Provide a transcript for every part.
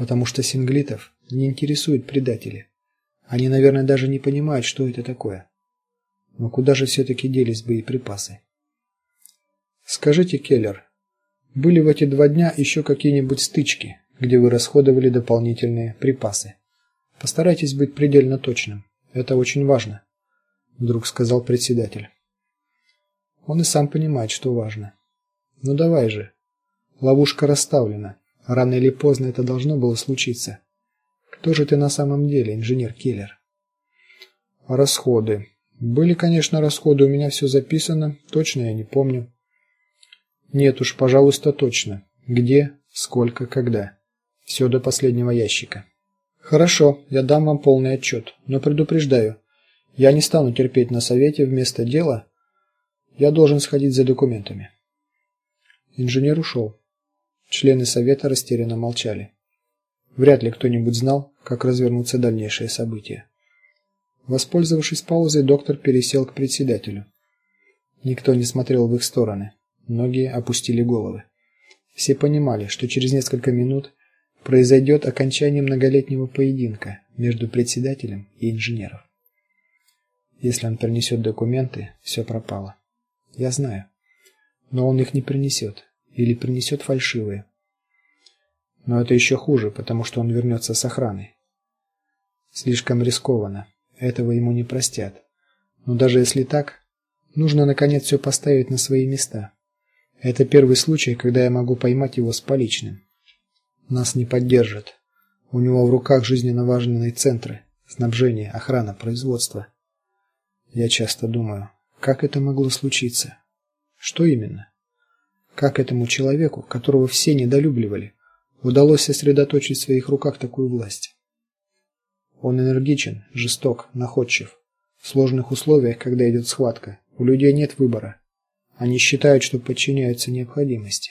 потому что синглитов не интересуют предатели. Они, наверное, даже не понимают, что это такое. Но куда же все таки делись боеприпасы? Скажите, Келлер, были в эти два дня еще какие-нибудь стычки, где вы расходовали дополнительные припасы? Постарайтесь быть предельно точным. Это очень важно, вдруг сказал председатель. Он и сам понимает, что важно. Ну давай же. Ловушка расставлена. Рано или поздно это должно было случиться. Кто же ты на самом деле, инженер Киллер? Расходы. Были, конечно, расходы, у меня все записано, точно я не помню. Нет уж, пожалуйста, точно. Где, сколько, когда. Все до последнего ящика. Хорошо, я дам вам полный отчет, но предупреждаю, я не стану терпеть на совете вместо дела. Я должен сходить за документами. Инженер ушел. Члены совета растерянно молчали. Вряд ли кто-нибудь знал, как развернутся дальнейшие события. Воспользовавшись паузой, доктор пересел к председателю. Никто не смотрел в их стороны. Многие опустили головы. Все понимали, что через несколько минут произойдет окончание многолетнего поединка между председателем и инженером. Если он принесет документы, все пропало. Я знаю. Но он их не принесет или принесет фальшивые. Но это еще хуже, потому что он вернется с охраной. Слишком рискованно. Этого ему не простят. Но даже если так, нужно наконец все поставить на свои места. Это первый случай, когда я могу поймать его с поличным. Нас не поддержат. У него в руках жизненно важные центры: снабжение, охрана, производство. Я часто думаю, как это могло случиться? Что именно? Как этому человеку, которого все недолюбливали, удалось сосредоточить в своих руках такую власть? Он энергичен, жесток, находчив. В сложных условиях, когда идет схватка, у людей нет выбора. Они считают, что подчиняются необходимости.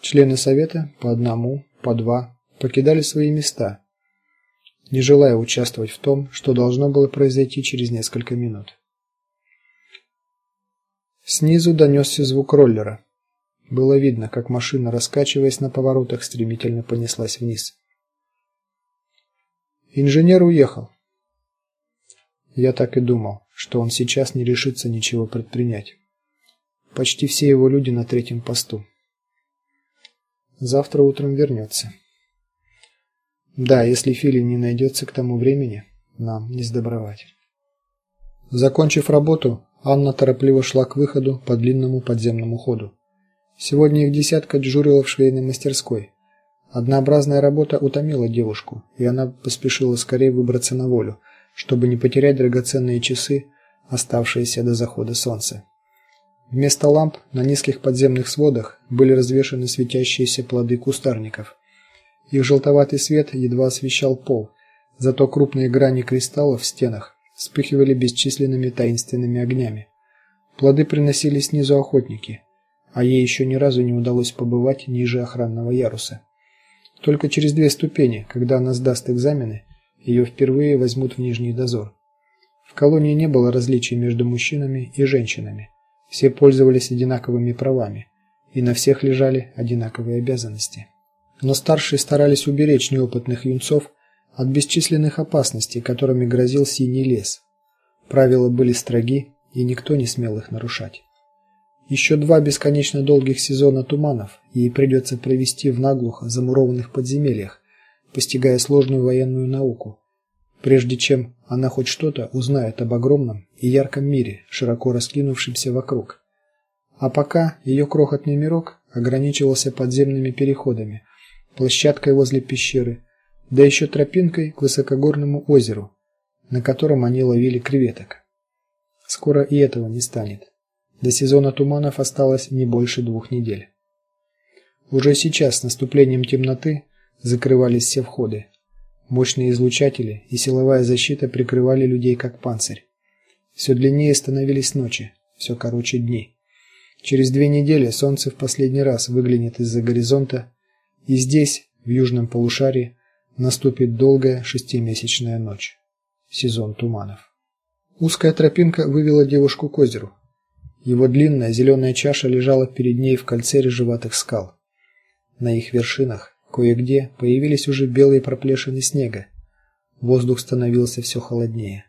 Члены совета по одному, по два покидали свои места, не желая участвовать в том, что должно было произойти через несколько минут. Снизу донесся звук роллера. Было видно, как машина, раскачиваясь на поворотах, стремительно понеслась вниз. Инженер уехал. Я так и думал, что он сейчас не решится ничего предпринять. Почти все его люди на третьем посту. Завтра утром вернется. Да, если Фили не найдется к тому времени, нам не сдобровать. Закончив работу, Анна торопливо шла к выходу по длинному подземному ходу. Сегодня их десятка дежурила в швейной мастерской. Однообразная работа утомила девушку, и она поспешила скорее выбраться на волю, чтобы не потерять драгоценные часы, оставшиеся до захода солнца. Вместо ламп на низких подземных сводах были развешаны светящиеся плоды кустарников. Их желтоватый свет едва освещал пол, зато крупные грани кристаллов в стенах вспыхивали бесчисленными таинственными огнями. Плоды приносили снизу охотники, а ей еще ни разу не удалось побывать ниже охранного яруса. Только через две ступени, когда она сдаст экзамены, ее впервые возьмут в нижний дозор. В колонии не было различий между мужчинами и женщинами. Все пользовались одинаковыми правами, и на всех лежали одинаковые обязанности. Но старшие старались уберечь неопытных юнцов от бесчисленных опасностей, которыми грозил синий лес. Правила были строги, и никто не смел их нарушать. Еще два бесконечно долгих сезона туманов ей придется провести в наглухо замурованных подземельях, постигая сложную военную науку, прежде чем она хоть что-то узнает об огромном и ярком мире, широко раскинувшемся вокруг. А пока ее крохотный мирок ограничивался подземными переходами, площадкой возле пещеры, да еще тропинкой к высокогорному озеру, на котором они ловили креветок. Скоро и этого не станет. До сезона туманов осталось не больше двух недель. Уже сейчас с наступлением темноты закрывались все входы. Мощные излучатели и силовая защита прикрывали людей как панцирь. Все длиннее становились ночи, все короче дни. Через две недели солнце в последний раз выглянет из-за горизонта, и здесь, в южном полушарии, наступит долгая шестимесячная ночь. Сезон туманов. Узкая тропинка вывела девушку к озеру. Его длинная зеленая чаша лежала перед ней в кольце рыжеватых скал. На их вершинах Кое-где появились уже белые проплешины снега. Воздух становился все холоднее.